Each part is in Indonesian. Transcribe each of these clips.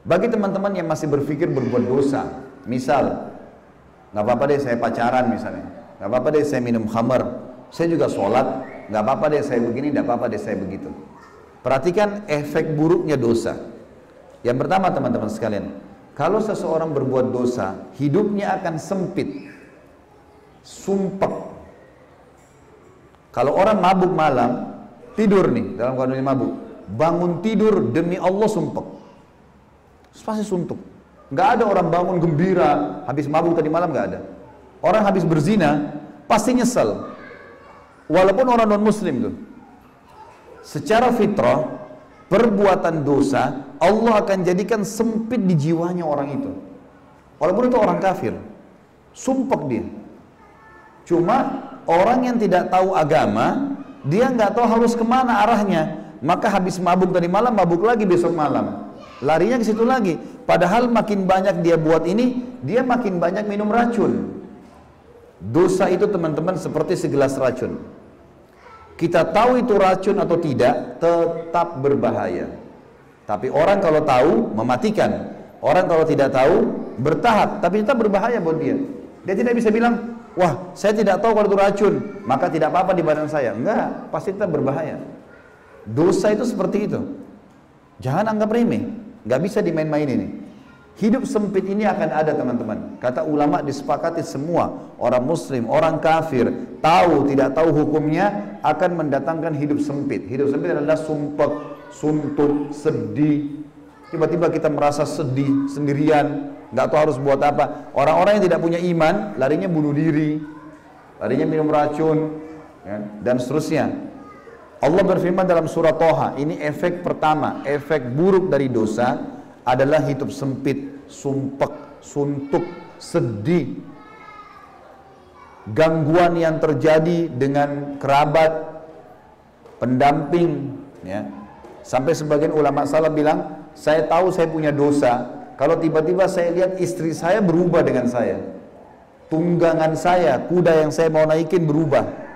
Bagi teman-teman yang masih berpikir berbuat dosa, misal, nggak apa-apa deh saya pacaran misalnya, nggak apa-apa deh saya minum khamar, saya juga sholat, nggak apa-apa deh saya begini, nggak apa-apa deh saya begitu. Perhatikan efek buruknya dosa. Yang pertama teman-teman sekalian, kalau seseorang berbuat dosa, hidupnya akan sempit, sumpek. Kalau orang mabuk malam, tidur nih dalam keadaan mabuk, bangun tidur demi Allah sumpek. Pasti suntuk. Nggak ada orang bangun gembira, habis mabuk tadi malam nggak ada. Orang habis berzina, pasti nyesel. Walaupun orang non muslim tuh. Secara fitrah, perbuatan dosa Allah akan jadikan sempit di jiwanya orang itu. Walaupun itu orang kafir, sumpek dia. Cuma orang yang tidak tahu agama, dia nggak tahu harus ke mana arahnya. Maka habis mabuk tadi malam, mabuk lagi besok malam. Larinya ke situ lagi. Padahal makin banyak dia buat ini, dia makin banyak minum racun. Dosa itu teman-teman seperti segelas racun kita tahu itu racun atau tidak, tetap berbahaya. Tapi orang kalau tahu, mematikan. Orang kalau tidak tahu, bertahap. Tapi tetap berbahaya buat dia. Dia tidak bisa bilang, wah saya tidak tahu kalau itu racun, maka tidak apa-apa di badan saya. Enggak, pasti tetap berbahaya. Dosa itu seperti itu. Jangan anggap remeh. Enggak bisa dimain-main ini. Hidup sempit ini akan ada teman-teman. Kata ulama disepakati semua orang muslim, orang kafir, tahu tidak tahu hukumnya akan mendatangkan hidup sempit. Hidup sempit adalah sumpek, suntuk, sedih. Tiba-tiba kita merasa sedih sendirian, nggak tahu harus buat apa. Orang-orang yang tidak punya iman larinya bunuh diri, larinya minum racun, ya, dan seterusnya. Allah berfirman dalam surah Toha, ini efek pertama, efek buruk dari dosa adalah hidup sempit, sumpek, suntuk, sedih. Gangguan yang terjadi dengan kerabat, pendamping, ya. Sampai sebagian ulama salah bilang, saya tahu saya punya dosa, kalau tiba-tiba saya lihat istri saya berubah dengan saya. Tunggangan saya, kuda yang saya mau naikin berubah.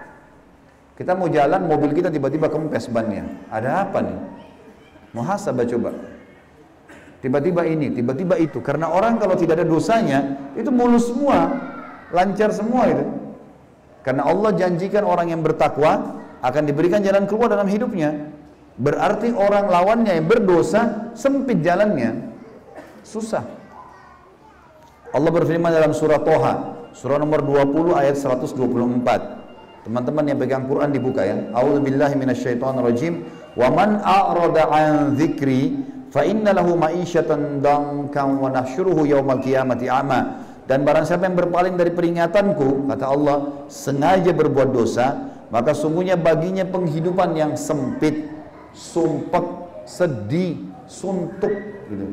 Kita mau jalan, mobil kita tiba-tiba kempes bannya. Ada apa nih? Muhasabah coba. Tiba-tiba ini, tiba-tiba itu. Karena orang kalau tidak ada dosanya, itu mulus semua, lancar semua itu. Karena Allah janjikan orang yang bertakwa akan diberikan jalan keluar dalam hidupnya. Berarti orang lawannya yang berdosa sempit jalannya. Susah. Allah berfirman dalam surah Toha, surah nomor 20 ayat 124. Teman-teman yang pegang Quran dibuka ya. A'udzubillahi minasyaitonirrajim. Wa man a'rada an dzikri fa inna lahu ma'isyatan dankan wa nahsyuruhu yaumal qiyamati ama dan barang siapa yang berpaling dari peringatanku kata Allah sengaja berbuat dosa maka sungguhnya baginya penghidupan yang sempit sumpek sedih suntuk gitu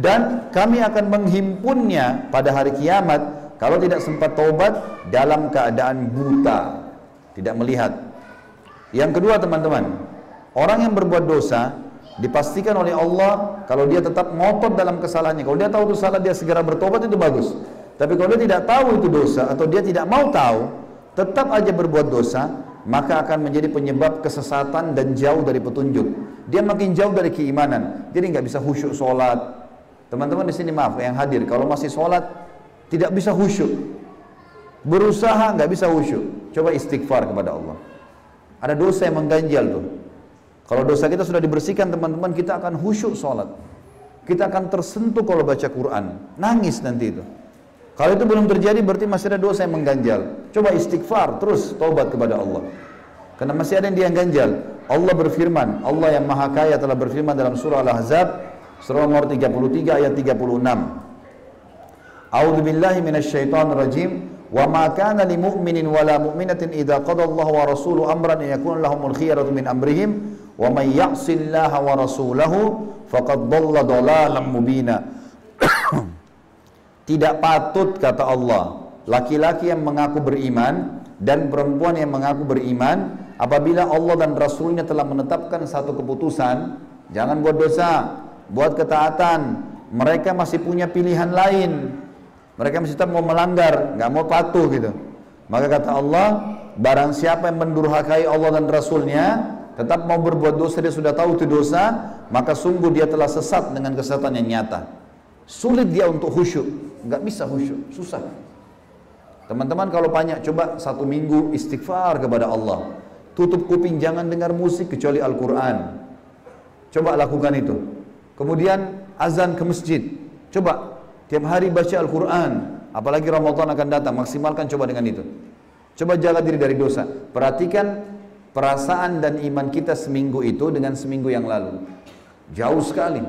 dan kami akan menghimpunnya pada hari kiamat kalau tidak sempat taubat dalam keadaan buta tidak melihat. Yang kedua teman-teman orang yang berbuat dosa dipastikan oleh Allah kalau dia tetap ngotot dalam kesalahannya. Kalau dia tahu itu salah dia segera bertobat itu bagus. Tapi kalau dia tidak tahu itu dosa atau dia tidak mau tahu tetap aja berbuat dosa maka akan menjadi penyebab kesesatan dan jauh dari petunjuk. Dia makin jauh dari keimanan jadi nggak bisa khusyuk sholat. Teman-teman di sini maaf yang hadir kalau masih sholat tidak bisa khusyuk berusaha nggak bisa khusyuk coba istighfar kepada Allah ada dosa yang mengganjal tuh kalau dosa kita sudah dibersihkan teman-teman kita akan khusyuk sholat. Kita akan tersentuh kalau baca Quran. Nangis nanti itu. Kalau itu belum terjadi berarti masih ada dosa yang mengganjal. Coba istighfar terus taubat kepada Allah. Karena masih ada yang dia ganjal. Allah berfirman, Allah yang maha kaya telah berfirman dalam surah Al-Ahzab surah nomor 33 ayat 36. A'udzu billahi rajim. Wa ma kana lil mu'minin wala mu'minatin idza qada Allah wa rasuluhu amran an yakuna lahumul khiyaratu min amrihim. Wa may ya'sillaha wa rasulahu faqad dhalla dhalalan mubina. Tidak patut kata Allah laki-laki yang mengaku beriman dan perempuan yang mengaku beriman apabila Allah dan Rasulnya telah menetapkan satu keputusan jangan buat dosa buat ketaatan. Mereka masih punya pilihan lain mereka masih tetap mau melanggar nggak mau patuh gitu maka kata Allah barang siapa yang mendurhakai Allah dan Rasulnya tetap mau berbuat dosa dia sudah tahu itu dosa, maka sungguh dia telah sesat dengan kesesatan yang nyata. Sulit dia untuk khusyuk, nggak bisa khusyuk, susah. Teman-teman kalau banyak coba satu minggu istighfar kepada Allah. Tutup kuping jangan dengar musik kecuali Al-Quran. Coba lakukan itu. Kemudian azan ke masjid. Coba tiap hari baca Al-Quran. Apalagi Ramadan akan datang, maksimalkan coba dengan itu. Coba jaga diri dari dosa. Perhatikan perasaan dan iman kita seminggu itu dengan seminggu yang lalu. Jauh sekali.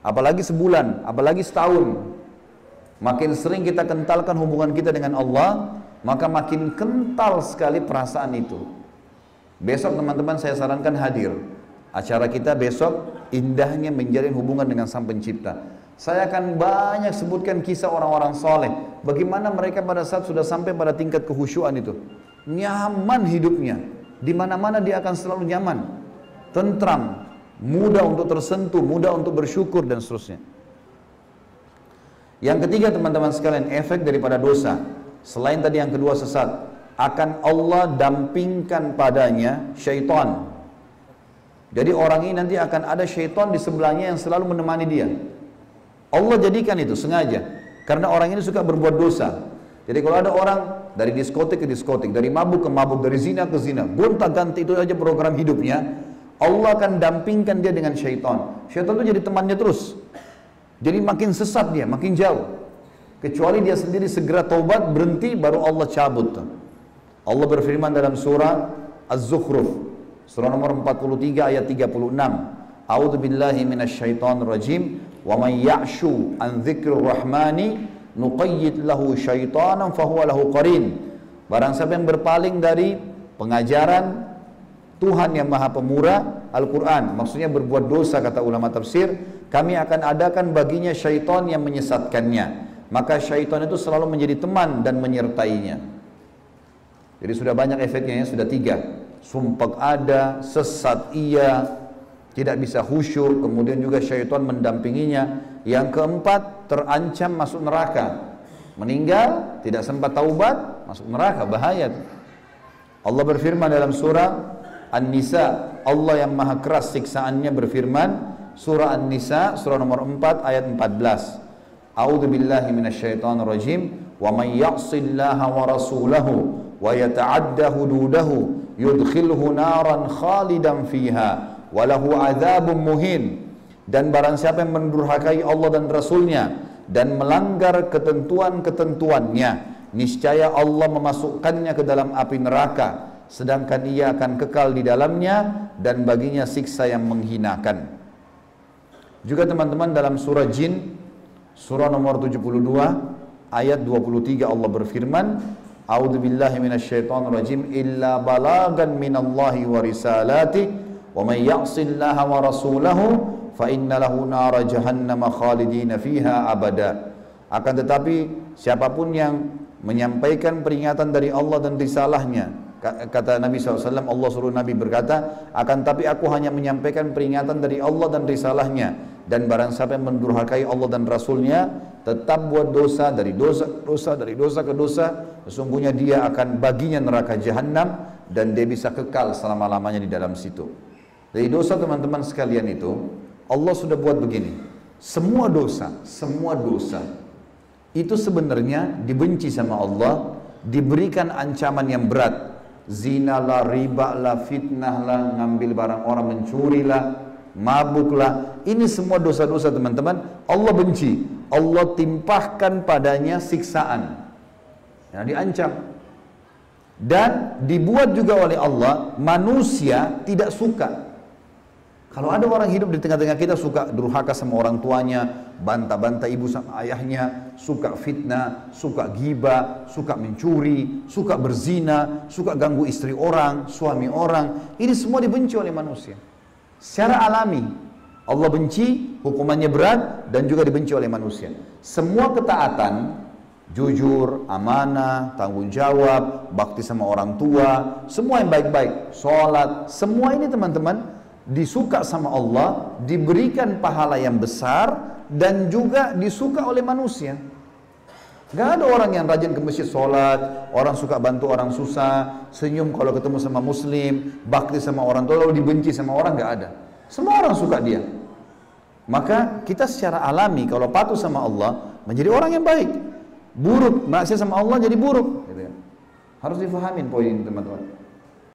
Apalagi sebulan, apalagi setahun. Makin sering kita kentalkan hubungan kita dengan Allah, maka makin kental sekali perasaan itu. Besok teman-teman saya sarankan hadir. Acara kita besok indahnya menjalin hubungan dengan Sang Pencipta. Saya akan banyak sebutkan kisah orang-orang soleh. Bagaimana mereka pada saat sudah sampai pada tingkat kehusyuan itu. Nyaman hidupnya. Di mana-mana dia akan selalu nyaman. Tentram. Mudah untuk tersentuh, mudah untuk bersyukur dan seterusnya. Yang ketiga teman-teman sekalian, efek daripada dosa. Selain tadi yang kedua sesat akan Allah dampingkan padanya syaitan. Jadi orang ini nanti akan ada syaitan di sebelahnya yang selalu menemani dia. Allah jadikan itu sengaja. Karena orang ini suka berbuat dosa. Jadi kalau ada orang dari diskotik ke diskotik, dari mabuk ke mabuk, dari zina ke zina, gonta ganti itu aja program hidupnya, Allah akan dampingkan dia dengan syaitan. Syaitan itu jadi temannya terus. Jadi makin sesat dia, makin jauh. Kecuali dia sendiri segera taubat, berhenti, baru Allah cabut. Allah berfirman dalam surah Az-Zukhruf surah nomor 43 ayat 36 A'udzu billahi minasyaitonir rajim wa may ya'shu an nuqayyid lahu syaitanan fahuwa lahu qarin. Barang siapa yang berpaling dari pengajaran Tuhan yang Maha Pemurah Al-Quran maksudnya berbuat dosa kata ulama tafsir kami akan adakan baginya syaitan yang menyesatkannya. Maka syaitan itu selalu menjadi teman dan menyertainya. Jadi sudah banyak efeknya ya, sudah tiga. Sumpah ada, sesat iya, tidak bisa khusyuk, kemudian juga syaitan mendampinginya. Yang keempat, terancam masuk neraka. Meninggal, tidak sempat taubat, masuk neraka, bahaya. Allah berfirman dalam surah An-Nisa, Allah yang maha keras siksaannya berfirman, surah An-Nisa, surah nomor 4 ayat 14. A'udzu billahi minasyaitonir rajim, wa may ya'sillaha wa rasulahu wa yata'adda hududahu yudkhilhu naran khalidan fiha wa lahu adzabun muhin. Dan barang siapa yang mendurhakai Allah dan Rasulnya dan melanggar ketentuan-ketentuannya niscaya Allah memasukkannya ke dalam api neraka sedangkan ia akan kekal di dalamnya dan baginya siksa yang menghinakan. Juga teman-teman dalam surah jin surah nomor 72 ayat 23 Allah berfirman A'udzu illa balagan minallahi wa risalati ya'sillaha wa rasulahu fa inna lahu nara jahannam khalidina fiha abada. Akan tetapi siapa pun yang menyampaikan peringatan dari Allah dan risalahnya kata Nabi SAW Allah suruh Nabi berkata akan tapi aku hanya menyampaikan peringatan dari Allah dan risalahnya dan barang siapa yang mendurhakai Allah dan Rasulnya tetap buat dosa dari dosa dosa dari dosa ke dosa sesungguhnya dia akan baginya neraka jahanam dan dia bisa kekal selama-lamanya di dalam situ dari dosa teman-teman sekalian itu Allah sudah buat begini semua dosa semua dosa itu sebenarnya dibenci sama Allah diberikan ancaman yang berat zina lah, riba lah, fitnah lah, ngambil barang orang mencuri lah, mabuk lah. Ini semua dosa-dosa teman-teman. Allah benci. Allah timpahkan padanya siksaan. Ya, diancam. Dan dibuat juga oleh Allah, manusia tidak suka. Kalau ada orang hidup di tengah-tengah kita suka durhaka sama orang tuanya, bantah-bantah ibu sama ayahnya, suka fitnah, suka giba, suka mencuri, suka berzina, suka ganggu istri orang, suami orang, ini semua dibenci oleh manusia. Secara alami, Allah benci, hukumannya berat dan juga dibenci oleh manusia. Semua ketaatan, jujur, amanah, tanggung jawab, bakti sama orang tua, semua yang baik-baik, sholat, semua ini teman-teman disuka sama Allah, diberikan pahala yang besar dan juga disuka oleh manusia. Gak ada orang yang rajin ke masjid sholat, orang suka bantu orang susah, senyum kalau ketemu sama muslim, bakti sama orang tua, lalu dibenci sama orang, gak ada. Semua orang suka dia. Maka kita secara alami kalau patuh sama Allah, menjadi orang yang baik. Buruk, maksiat sama Allah jadi buruk. Gitu ya. Harus difahamin poin ini teman-teman.